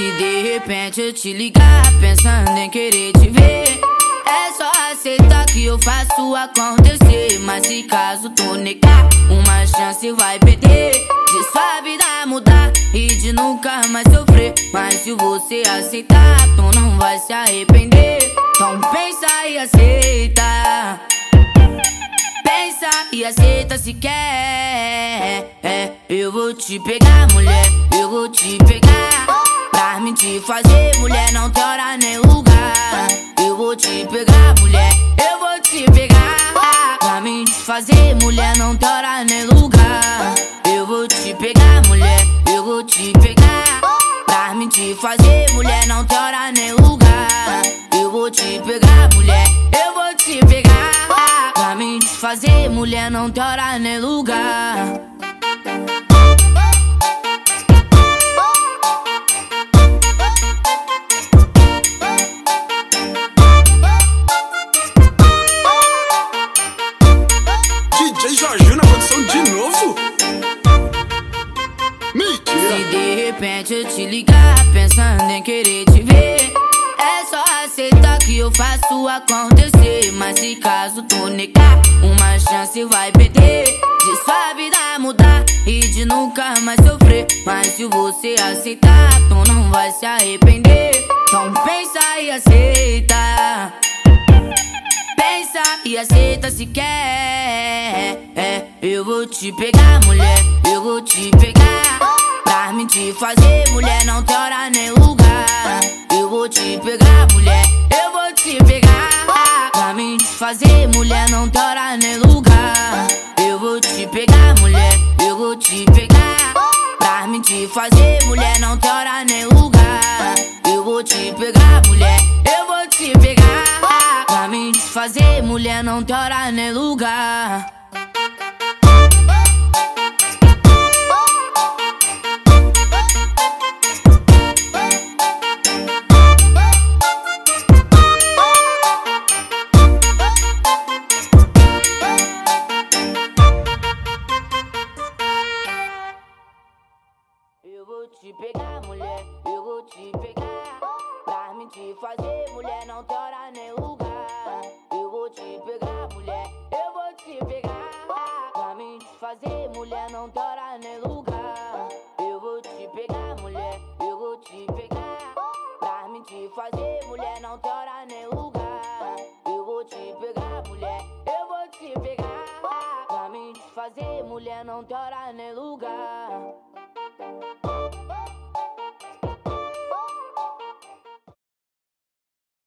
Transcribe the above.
Se de repente eu te ligar pensando em querer te ver. É só aceitar que eu faço acontecer Mas se caso tu negar, uma chance vai perder. De sua vida mudar e de nunca mais sofrer Mas se você aceitar, tu não vai se arrepender. Então pensa e aceita. Pensa e aceita se quer. É, Eu vou te pegar mulher, eu vou te pegar Pra me te fazer, mulher, não tem hora nem lugar. Eu vou te pegar, mulher, eu vou te pegar. Pra me te fazer, mulher, não tem hora nem lugar. Eu vou te pegar, mulher, eu vou te pegar. Pra me te fazer, mulher, não tem hora nem lugar. Eu vou te pegar, mulher, eu vou te pegar. Pra me te fazer, mulher, não tem hora nem lugar. De novo? Mentira! Se de repente eu te ligar pensando em querer te ver É só aceitar que eu faço acontecer. Mas se caso tu negar, uma chance vai perder. De sua vida mudar e de nunca mais sofrer. Mas se você aceitar, tu não vai se arrepender. Então pensa e aceita e aceita se quer. É, eu vou te pegar, mulher, eu vou te pegar. Pra me te fazer, mulher, não tem hora nem lugar. Eu vou te pegar, mulher, eu vou te pegar. Pra me te fazer, mulher, não tem hora nem lugar. Eu vou te pegar, mulher, eu vou te pegar. Pra me te fazer, mulher, não tem hora nem lugar. Eu vou te pegar, mulher, não tem hora nem lugar. Eu vou te pegar, mulher, eu vou te pegar. Pra me te fazer, mulher, não tem hora nem lugar. Te pegar. Pra me te fazer, mulher, não tem hora nem lugar. Eu vou te pegar, mulher, eu vou te pegar. Pra me te fazer, mulher, não tem hora nem lugar. Eu vou te pegar, mulher, eu vou te pegar. Pra me te fazer, mulher, não tem hora nem lugar.